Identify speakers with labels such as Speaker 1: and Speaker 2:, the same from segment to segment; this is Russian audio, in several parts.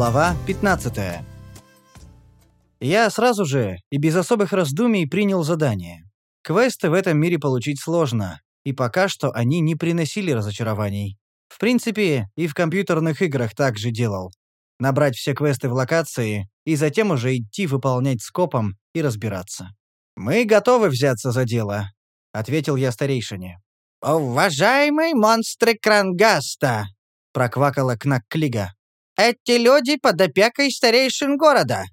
Speaker 1: Глава 15. Я сразу же и без особых раздумий принял задание. Квесты в этом мире получить сложно, и пока что они не приносили разочарований. В принципе, и в компьютерных играх так же делал. Набрать все квесты в локации и затем уже идти выполнять скопом и разбираться. «Мы готовы взяться за дело», — ответил я старейшине.
Speaker 2: «Уважаемый монстры Крангаста!» — проквакала Кнакклига. «Эти люди под опекой старейшин города.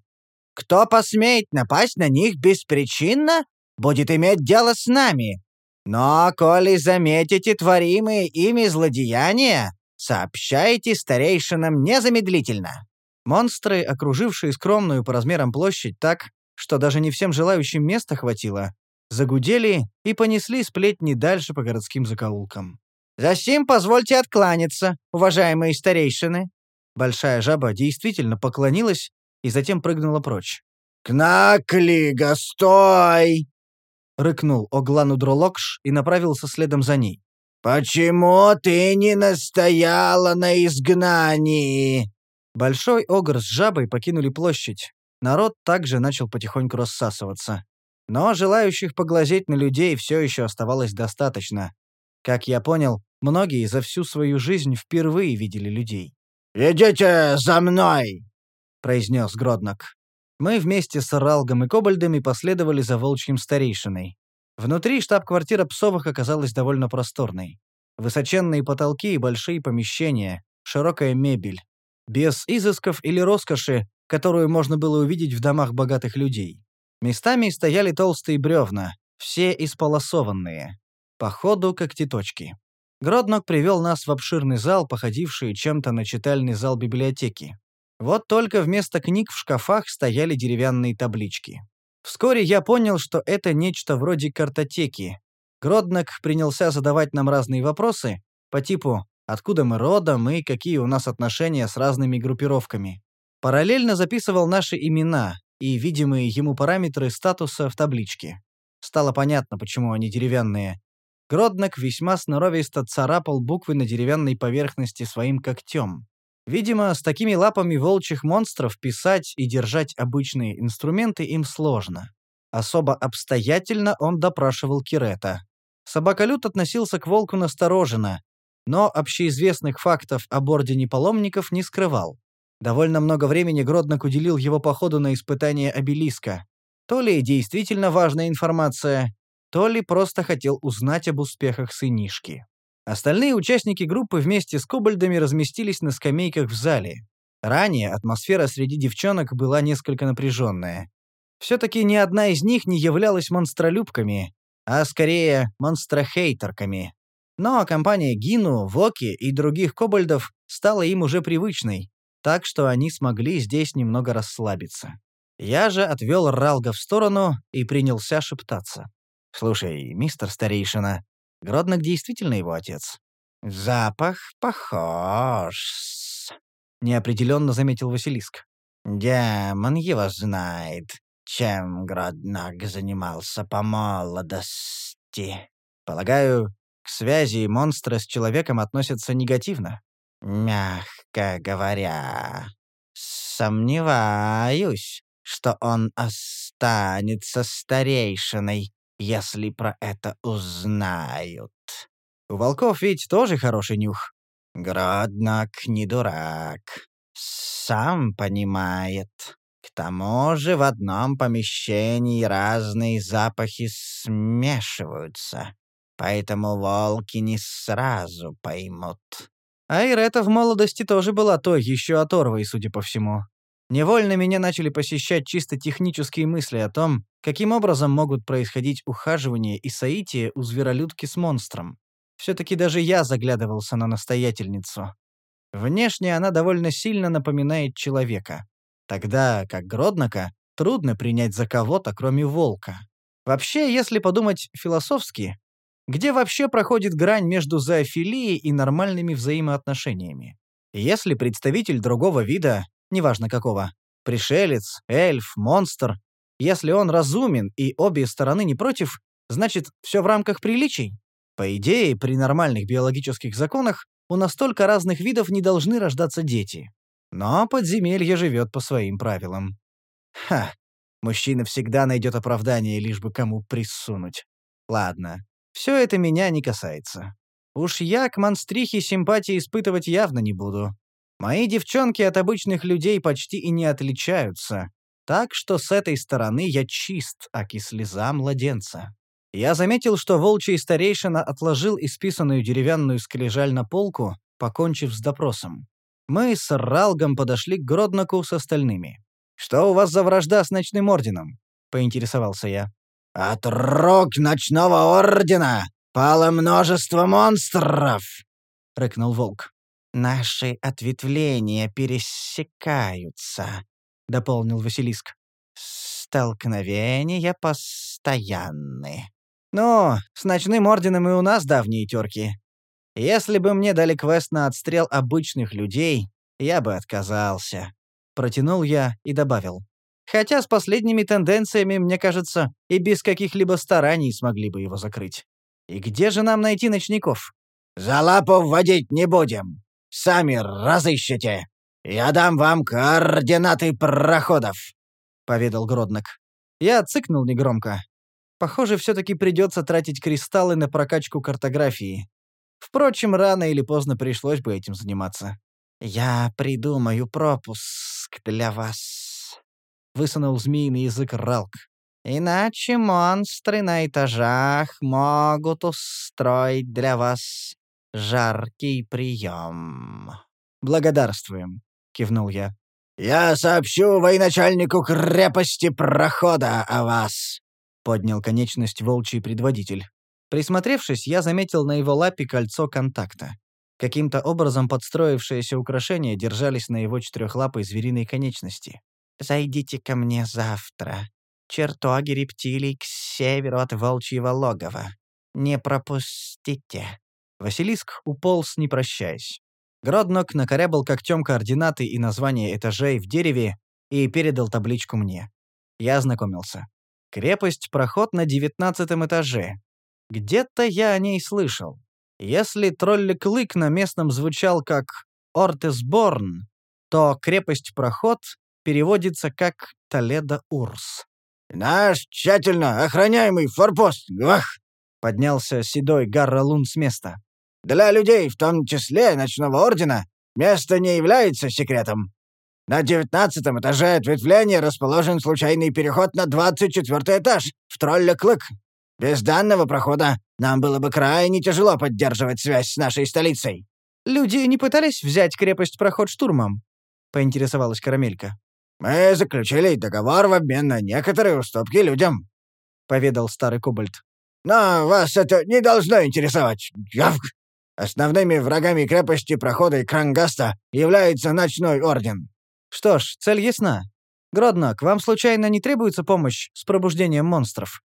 Speaker 2: Кто посмеет напасть на них беспричинно, будет иметь дело с нами. Но, коли заметите творимые ими злодеяния, сообщайте старейшинам незамедлительно».
Speaker 1: Монстры, окружившие скромную по размерам площадь так, что даже не всем желающим места хватило, загудели и понесли сплетни дальше по городским закоулкам.
Speaker 2: «Засим позвольте откланяться, уважаемые старейшины».
Speaker 1: Большая жаба действительно поклонилась и затем прыгнула прочь.
Speaker 3: «Кнаклига, стой!»
Speaker 1: — рыкнул Оглану Дролокш и направился следом за ней.
Speaker 3: «Почему ты не настояла на изгнании?»
Speaker 1: Большой огр с жабой покинули площадь. Народ также начал потихоньку рассасываться. Но желающих поглазеть на людей все еще оставалось достаточно. Как я понял, многие за всю свою жизнь впервые видели людей.
Speaker 3: «Идите за мной!»
Speaker 1: — произнес Гроднок. Мы вместе с Ралгом и Кобальдами последовали за волчьим старейшиной. Внутри штаб-квартира Псовых оказалась довольно просторной. Высоченные потолки и большие помещения, широкая мебель. Без изысков или роскоши, которую можно было увидеть в домах богатых людей. Местами стояли толстые бревна, все исполосованные. Походу, как теточки. Гроднок привел нас в обширный зал, походивший чем-то на читальный зал библиотеки. Вот только вместо книг в шкафах стояли деревянные таблички. Вскоре я понял, что это нечто вроде картотеки. Гроднок принялся задавать нам разные вопросы по типу «Откуда мы родом и какие у нас отношения с разными группировками?». Параллельно записывал наши имена, и видимые ему параметры статуса в табличке. Стало понятно, почему они деревянные. Гроднок весьма сноровисто царапал буквы на деревянной поверхности своим когтем. Видимо, с такими лапами волчьих монстров писать и держать обычные инструменты им сложно. Особо обстоятельно он допрашивал Кирета. Собаколют относился к волку настороженно, но общеизвестных фактов об Ордене Паломников не скрывал. Довольно много времени Гроднок уделил его походу на испытание обелиска. То ли действительно важная информация, то ли просто хотел узнать об успехах сынишки. Остальные участники группы вместе с кобальдами разместились на скамейках в зале. Ранее атмосфера среди девчонок была несколько напряженная. Все-таки ни одна из них не являлась монстролюбками, а скорее монстрохейтерками. Но компания Гину, Воки и других кобальдов стала им уже привычной, так что они смогли здесь немного расслабиться. Я же отвел Ралга в сторону и принялся шептаться. «Слушай, мистер старейшина, Гроднок действительно его отец?»
Speaker 2: «Запах похож», —
Speaker 1: неопределенно заметил Василиск.
Speaker 2: «Демон его знает, чем Гроднок занимался по молодости».
Speaker 1: «Полагаю, к связи монстра с человеком относятся негативно?»
Speaker 2: Мягко говоря, сомневаюсь, что он останется старейшиной, если про это узнают.
Speaker 1: У волков ведь тоже хороший нюх.
Speaker 2: Гроднак не дурак. Сам понимает. К тому же в одном помещении разные запахи смешиваются, поэтому волки не сразу поймут.
Speaker 1: А Ирета в молодости тоже была той еще оторвой, судя по всему. Невольно меня начали посещать чисто технические мысли о том, каким образом могут происходить ухаживание и соитие у зверолюдки с монстром. Все-таки даже я заглядывался на настоятельницу. Внешне она довольно сильно напоминает человека. Тогда, как Гроднака, трудно принять за кого-то, кроме волка. Вообще, если подумать философски, где вообще проходит грань между зоофилией и нормальными взаимоотношениями? Если представитель другого вида, неважно какого, пришелец, эльф, монстр, если он разумен и обе стороны не против, значит, все в рамках приличий? По идее, при нормальных биологических законах у настолько разных видов не должны рождаться дети. Но подземелье живет по своим правилам. Ха, мужчина всегда найдет оправдание, лишь бы кому присунуть. Ладно, все это меня не касается. Уж я к монстрихе симпатии испытывать явно не буду. Мои девчонки от обычных людей почти и не отличаются. Так что с этой стороны я чист, аки слеза младенца. Я заметил, что волчий старейшина отложил исписанную деревянную скрижаль на полку, покончив с допросом. Мы с Ралгом подошли к Гродноку с остальными. «Что у вас за вражда с Ночным Орденом?» — поинтересовался я.
Speaker 3: «От рук Ночного Ордена пало множество монстров!» — рыкнул волк.
Speaker 2: «Наши ответвления пересекаются», — дополнил Василиск. «Столкновения постоянны».
Speaker 1: «Ну, с Ночным Орденом и у нас давние терки. Если бы мне дали квест на отстрел обычных людей, я бы отказался». Протянул я и добавил. Хотя с последними тенденциями, мне кажется, и без каких-либо стараний смогли бы его закрыть. И где же нам найти ночников?
Speaker 3: «За лапу вводить не будем. Сами разыщете. Я дам вам координаты проходов», — поведал Гроднок.
Speaker 1: Я цыкнул негромко. Похоже, все-таки придется тратить кристаллы на прокачку картографии. Впрочем, рано или поздно пришлось бы этим заниматься.
Speaker 2: «Я придумаю пропуск для вас», — высунул змеиный язык Ралк. «Иначе монстры на этажах могут устроить для вас жаркий прием».
Speaker 1: «Благодарствуем», — кивнул я.
Speaker 3: «Я сообщу военачальнику крепости прохода о вас», — поднял конечность волчий предводитель.
Speaker 1: Присмотревшись, я заметил на его лапе кольцо контакта. Каким-то образом подстроившиеся украшения держались на его четырехлапой звериной конечности.
Speaker 2: «Зайдите ко мне завтра. Чертоги рептилий к северу от волчьего логова. Не пропустите».
Speaker 1: Василиск уполз, не прощаясь. Гроднок накорябал когтем координаты и название этажей в дереве и передал табличку мне. Я ознакомился. Крепость проход на девятнадцатом этаже. Где-то я о ней слышал. Если тролли-клык на местном звучал как «Ортесборн», то крепость проход переводится как Толедо-Урс.
Speaker 3: «Наш тщательно охраняемый форпост, гвах!» — поднялся седой Гарралун с места. Для людей, в том числе Ночного Ордена, место не является секретом. На девятнадцатом этаже ответвления расположен случайный переход на двадцать четвертый этаж, в Тролля-Клык. Без данного прохода нам было бы крайне тяжело поддерживать связь с нашей столицей».
Speaker 1: «Люди не пытались взять крепость-проход штурмом?» — поинтересовалась Карамелька.
Speaker 3: «Мы заключили договор в обмен на некоторые уступки людям», — поведал старый кобальт. «Но вас это не должно интересовать. Гавк!» Основными врагами крепости прохода и Крангаста является Ночной Орден».
Speaker 1: «Что ж, цель ясна. Гродно, к вам случайно не требуется помощь с пробуждением монстров?»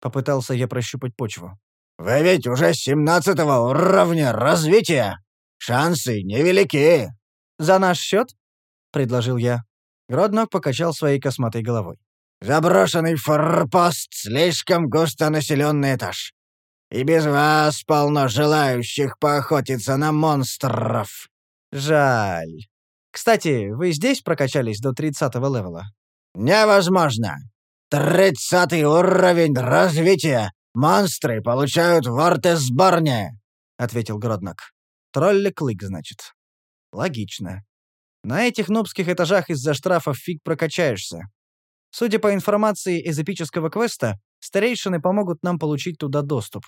Speaker 1: Попытался я прощупать почву.
Speaker 3: «Вы ведь уже семнадцатого уровня развития. Шансы невелики».
Speaker 1: «За наш счет?» — предложил я. Гродно покачал своей косматой головой.
Speaker 3: «Заброшенный форпост, слишком густонаселенный этаж. И без вас полно желающих поохотиться на монстров».
Speaker 1: «Жаль. Кстати, вы здесь прокачались до тридцатого левела?»
Speaker 3: «Невозможно. Тридцатый уровень развития. Монстры получают в Ортесборне», — ответил Гроднок.
Speaker 1: «Тролли-клык, значит. Логично. На этих нубских этажах из-за штрафов фиг прокачаешься. Судя по информации из эпического квеста, Старейшины помогут нам получить туда доступ.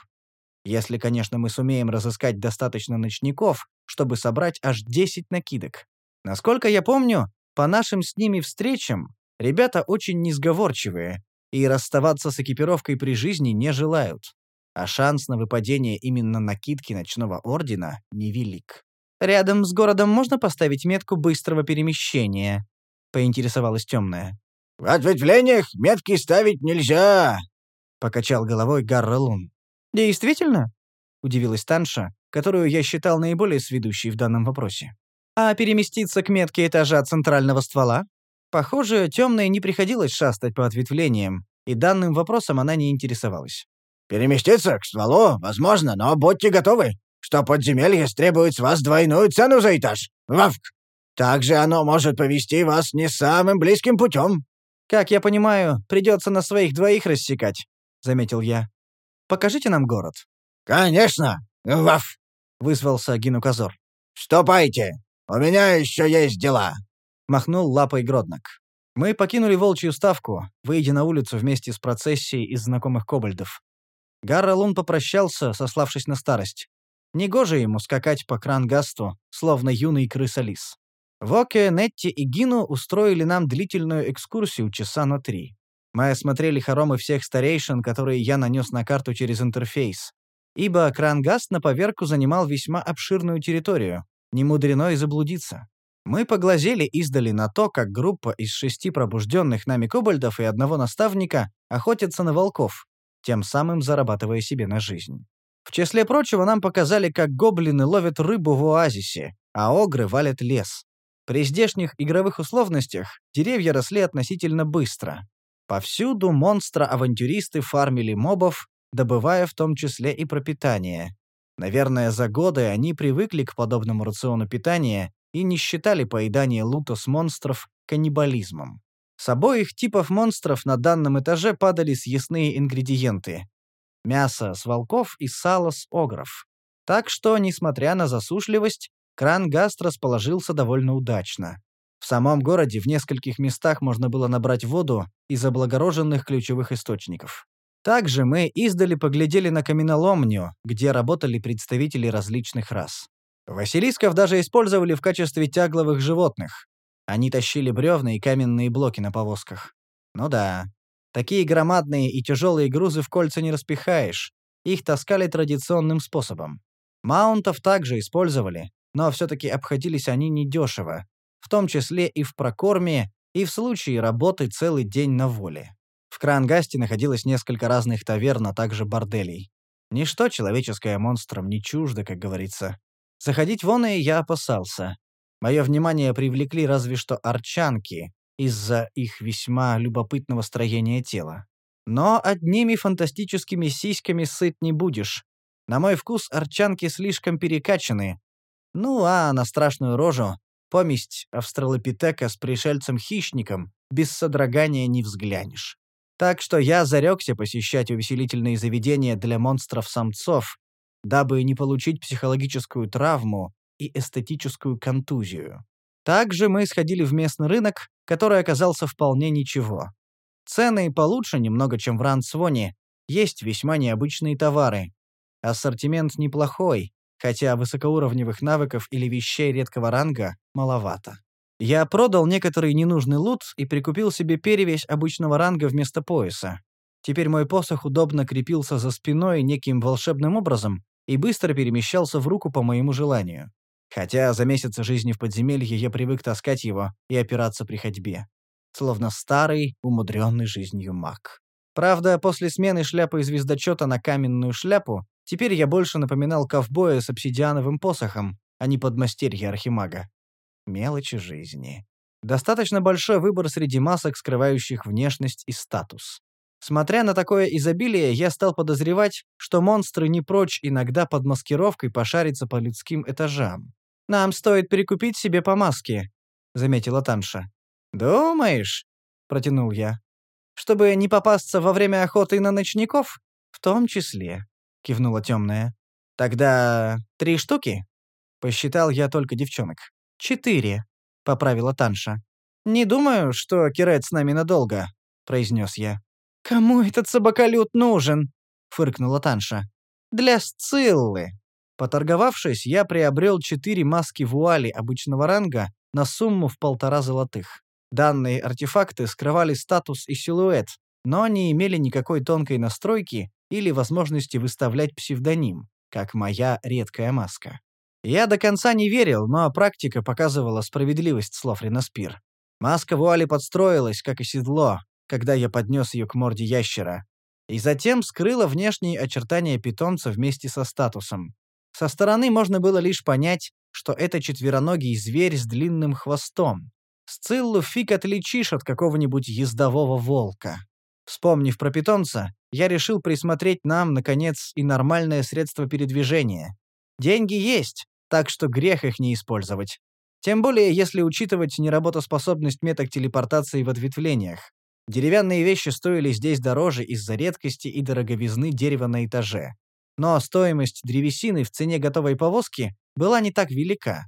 Speaker 1: Если, конечно, мы сумеем разыскать достаточно ночников, чтобы собрать аж 10 накидок. Насколько я помню, по нашим с ними встречам, ребята очень несговорчивые и расставаться с экипировкой при жизни не желают. А шанс на выпадение именно накидки ночного ордена невелик. «Рядом с городом можно поставить метку быстрого перемещения?» — поинтересовалась темная.
Speaker 3: «В ответвлениях метки ставить нельзя», —
Speaker 1: покачал головой Гаррелун. «Действительно?» — удивилась Танша, которую я считал наиболее сведущей в данном вопросе. «А переместиться к метке этажа центрального ствола?» Похоже, темной не приходилось шастать по ответвлениям, и данным вопросом она не интересовалась.
Speaker 3: «Переместиться к стволу, возможно, но будьте готовы, что подземелье требует с вас двойную цену за этаж. Вавк!» Также оно может повести вас не самым близким путем».
Speaker 1: «Как я понимаю, придется на своих двоих рассекать», — заметил я. «Покажите нам город».
Speaker 3: «Конечно! Ваф!»
Speaker 1: — вызвался Гинуказор.
Speaker 3: «Ступайте! У меня еще есть дела!»
Speaker 1: — махнул лапой Гроднок. Мы покинули волчью ставку, выйдя на улицу вместе с процессией из знакомых кобальдов. Гаррелун попрощался, сославшись на старость. Негоже ему скакать по крангасту, словно юный крысолис. Воке, Нетти и Гину устроили нам длительную экскурсию часа на три. Мы осмотрели хоромы всех старейшин, которые я нанес на карту через интерфейс. Ибо Крангаст на поверку занимал весьма обширную территорию. Не мудрено и заблудиться. Мы поглазели издали на то, как группа из шести пробужденных нами кобальдов и одного наставника охотятся на волков, тем самым зарабатывая себе на жизнь. В числе прочего нам показали, как гоблины ловят рыбу в оазисе, а огры валят лес. При здешних игровых условностях деревья росли относительно быстро. Повсюду монстра-авантюристы фармили мобов, добывая в том числе и пропитание. Наверное, за годы они привыкли к подобному рациону питания и не считали поедание лута с монстров каннибализмом. С обоих типов монстров на данном этаже падали съестные ингредиенты. Мясо с волков и сало с огров. Так что, несмотря на засушливость, кран Гаст расположился довольно удачно. В самом городе в нескольких местах можно было набрать воду из облагороженных ключевых источников. Также мы издали поглядели на каменоломню, где работали представители различных рас. Василисков даже использовали в качестве тягловых животных. Они тащили бревна и каменные блоки на повозках. Ну да, такие громадные и тяжелые грузы в кольца не распихаешь. Их таскали традиционным способом. Маунтов также использовали, но все-таки обходились они недешево, в том числе и в прокорме, и в случае работы целый день на воле. В Крангасте находилось несколько разных таверн, а также борделей. Ничто человеческое монстрам не чуждо, как говорится. Заходить вон и я опасался. Мое внимание привлекли разве что арчанки из-за их весьма любопытного строения тела. Но одними фантастическими сиськами сыт не будешь. На мой вкус арчанки слишком перекачаны. Ну а на страшную рожу поместь австралопитека с пришельцем-хищником без содрогания не взглянешь. Так что я зарекся посещать увеселительные заведения для монстров-самцов, дабы не получить психологическую травму и эстетическую контузию. Также мы сходили в местный рынок, который оказался вполне ничего. Цены получше немного, чем в Рансвоне, есть весьма необычные товары. Ассортимент неплохой, хотя высокоуровневых навыков или вещей редкого ранга маловато. Я продал некоторый ненужный лут и прикупил себе перевесь обычного ранга вместо пояса. Теперь мой посох удобно крепился за спиной неким волшебным образом и быстро перемещался в руку по моему желанию. Хотя за месяцы жизни в подземелье я привык таскать его и опираться при ходьбе. Словно старый, умудренный жизнью маг. Правда, после смены шляпы звездочета на каменную шляпу, теперь я больше напоминал ковбоя с обсидиановым посохом, а не подмастерье архимага. Мелочи жизни. Достаточно большой выбор среди масок, скрывающих внешность и статус. Смотря на такое изобилие, я стал подозревать, что монстры не прочь иногда под маскировкой пошариться по людским этажам. «Нам стоит перекупить себе по маске», — заметила Танша. «Думаешь?» — протянул я. «Чтобы не попасться во время охоты на ночников?» «В том числе», — кивнула темная. «Тогда три штуки?» Посчитал я только девчонок. «Четыре», — поправила Танша. «Не думаю, что Кирет с нами надолго», — произнес я. «Кому этот собаколют нужен?» — фыркнула Танша. «Для Сциллы». Поторговавшись, я приобрел четыре маски вуали обычного ранга на сумму в полтора золотых. Данные артефакты скрывали статус и силуэт, но не имели никакой тонкой настройки или возможности выставлять псевдоним, как моя редкая маска. Я до конца не верил, но практика показывала справедливость слов Ренаспир. Маска вуали подстроилась, как и седло, когда я поднес ее к морде ящера, и затем скрыла внешние очертания питомца вместе со статусом. Со стороны можно было лишь понять, что это четвероногий зверь с длинным хвостом. Сциллу фиг отличишь от какого-нибудь ездового волка. Вспомнив про питомца, я решил присмотреть нам, наконец, и нормальное средство передвижения. Деньги есть, так что грех их не использовать. Тем более, если учитывать неработоспособность меток телепортации в ответвлениях. Деревянные вещи стоили здесь дороже из-за редкости и дороговизны дерева на этаже. Но стоимость древесины в цене готовой повозки была не так велика,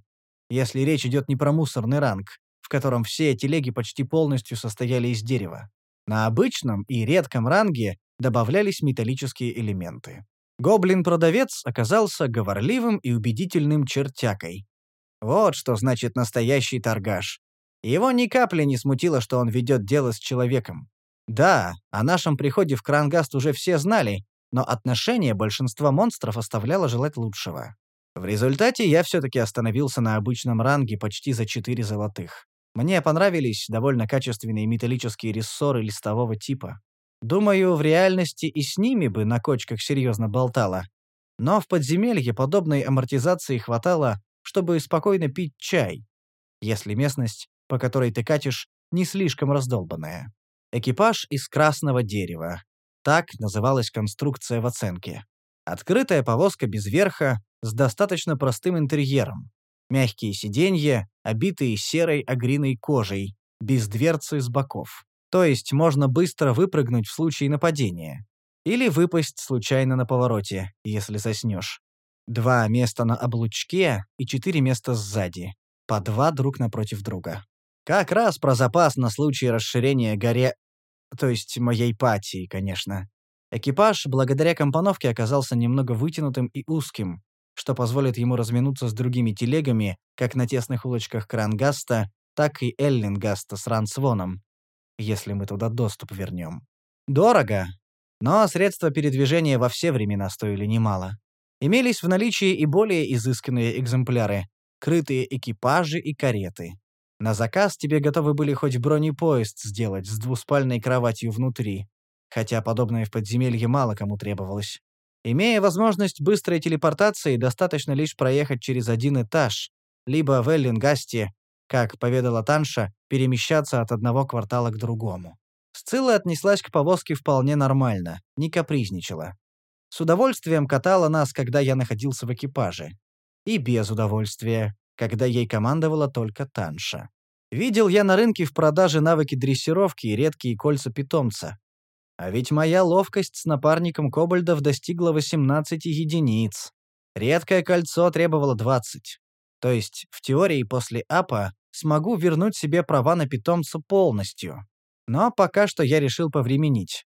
Speaker 1: если речь идет не про мусорный ранг, в котором все телеги почти полностью состояли из дерева. На обычном и редком ранге добавлялись металлические элементы. Гоблин-продавец оказался говорливым и убедительным чертякой. Вот что значит настоящий торгаш. Его ни капли не смутило, что он ведет дело с человеком. Да, о нашем приходе в Крангаст уже все знали, но отношение большинства монстров оставляло желать лучшего. В результате я все-таки остановился на обычном ранге почти за четыре золотых. Мне понравились довольно качественные металлические рессоры листового типа. Думаю, в реальности и с ними бы на кочках серьезно болтало. Но в подземелье подобной амортизации хватало, чтобы спокойно пить чай, если местность, по которой ты катишь, не слишком раздолбанная. Экипаж из красного дерева. Так называлась конструкция в оценке. Открытая повозка без верха, с достаточно простым интерьером. Мягкие сиденья, обитые серой агриной кожей, без дверцы с боков. То есть можно быстро выпрыгнуть в случае нападения. Или выпасть случайно на повороте, если заснешь. Два места на облучке и четыре места сзади. По два друг напротив друга. Как раз про запас на случай расширения горе... То есть моей патии, конечно. Экипаж, благодаря компоновке, оказался немного вытянутым и узким, что позволит ему разминуться с другими телегами, как на тесных улочках Крангаста, так и Эллингаста с Рансвоном, если мы туда доступ вернем. Дорого, но средства передвижения во все времена стоили немало. Имелись в наличии и более изысканные экземпляры, крытые экипажи и кареты. На заказ тебе готовы были хоть бронепоезд сделать с двуспальной кроватью внутри, хотя подобное в подземелье мало кому требовалось. Имея возможность быстрой телепортации, достаточно лишь проехать через один этаж, либо в Эллингасте, как поведала Танша, перемещаться от одного квартала к другому. Сцилла отнеслась к повозке вполне нормально, не капризничала. С удовольствием катала нас, когда я находился в экипаже. И без удовольствия, когда ей командовала только Танша. Видел я на рынке в продаже навыки дрессировки и редкие кольца питомца. А ведь моя ловкость с напарником кобальдов достигла 18 единиц. Редкое кольцо требовало 20. То есть, в теории, после апа смогу вернуть себе права на питомца полностью. Но пока что я решил повременить.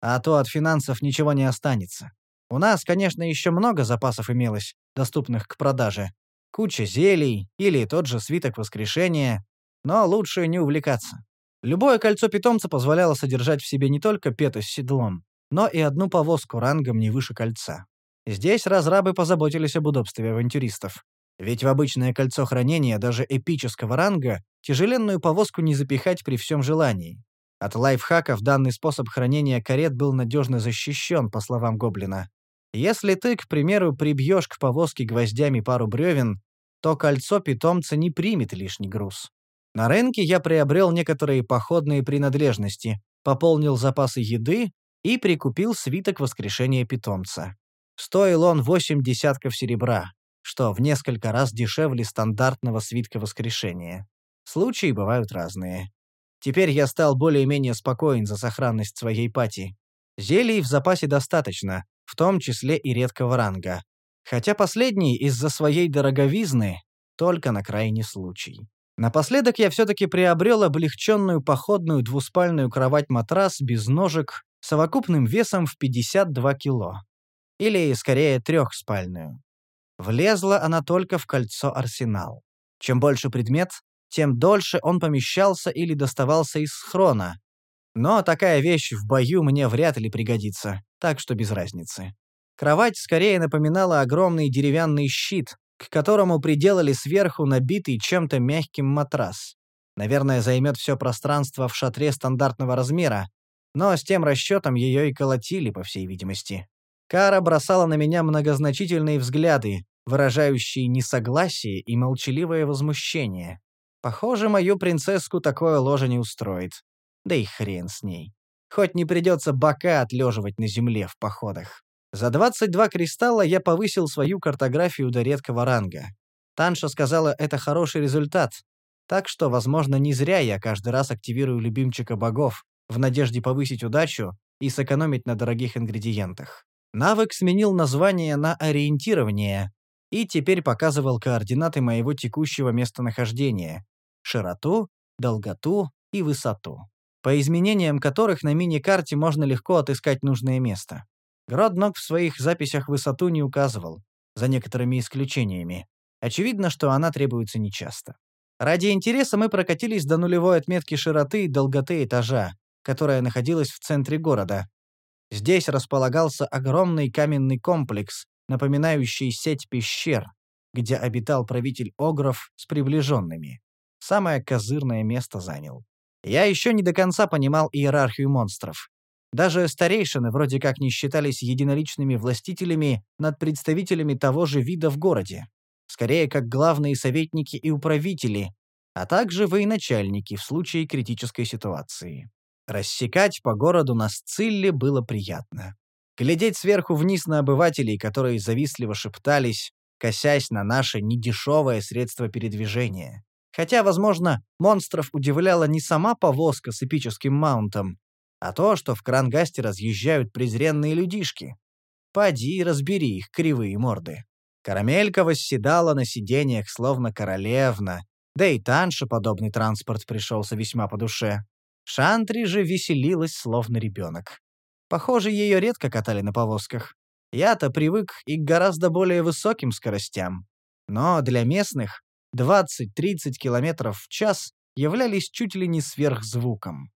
Speaker 1: А то от финансов ничего не останется. У нас, конечно, еще много запасов имелось, доступных к продаже. Куча зелий или тот же свиток воскрешения. Но лучше не увлекаться. Любое кольцо питомца позволяло содержать в себе не только пета с седлом, но и одну повозку рангом не выше кольца. Здесь разрабы позаботились об удобстве авантюристов. Ведь в обычное кольцо хранения даже эпического ранга тяжеленную повозку не запихать при всем желании. От лайфхаков данный способ хранения карет был надежно защищен, по словам Гоблина. Если ты, к примеру, прибьешь к повозке гвоздями пару бревен, то кольцо питомца не примет лишний груз. На рынке я приобрел некоторые походные принадлежности, пополнил запасы еды и прикупил свиток воскрешения питомца. Стоил он восемь десятков серебра, что в несколько раз дешевле стандартного свитка воскрешения. Случаи бывают разные. Теперь я стал более-менее спокоен за сохранность своей пати. Зелий в запасе достаточно, в том числе и редкого ранга. Хотя последний из-за своей дороговизны только на крайний случай. Напоследок я все-таки приобрел облегченную походную двуспальную кровать-матрас без ножек совокупным весом в 52 кило. Или, скорее, трехспальную. Влезла она только в кольцо арсенал. Чем больше предмет, тем дольше он помещался или доставался из схрона. Но такая вещь в бою мне вряд ли пригодится, так что без разницы. Кровать скорее напоминала огромный деревянный щит, к которому приделали сверху набитый чем-то мягким матрас. Наверное, займет все пространство в шатре стандартного размера, но с тем расчетом ее и колотили, по всей видимости. Кара бросала на меня многозначительные взгляды, выражающие несогласие и молчаливое возмущение. Похоже, мою принцесску такое ложе не устроит. Да и хрен с ней. Хоть не придется бока отлеживать на земле в походах. За 22 кристалла я повысил свою картографию до редкого ранга. Танша сказала, это хороший результат. Так что, возможно, не зря я каждый раз активирую любимчика богов, в надежде повысить удачу и сэкономить на дорогих ингредиентах. Навык сменил название на ориентирование и теперь показывал координаты моего текущего местонахождения — широту, долготу и высоту, по изменениям которых на мини-карте можно легко отыскать нужное место. Гроднок в своих записях высоту не указывал, за некоторыми исключениями. Очевидно, что она требуется нечасто. Ради интереса мы прокатились до нулевой отметки широты и долготы этажа, которая находилась в центре города. Здесь располагался огромный каменный комплекс, напоминающий сеть пещер, где обитал правитель Огров с приближенными. Самое козырное место занял. Я еще не до конца понимал иерархию монстров. Даже старейшины вроде как не считались единоличными властителями над представителями того же вида в городе. Скорее, как главные советники и управители, а также военачальники в случае критической ситуации. Рассекать по городу на Сцилле было приятно. Глядеть сверху вниз на обывателей, которые завистливо шептались, косясь на наше недешевое средство передвижения. Хотя, возможно, монстров удивляла не сама повозка с эпическим маунтом, а то, что в Крангасте разъезжают презренные людишки. Поди разбери их кривые морды. Карамелька восседала на сиденьях, словно королевна, да и Танше подобный транспорт пришелся весьма по душе. Шантри же веселилась, словно ребенок. Похоже, ее редко катали на повозках. Я-то привык и к гораздо более высоким скоростям. Но для местных 20-30 км в час являлись чуть ли не сверхзвуком.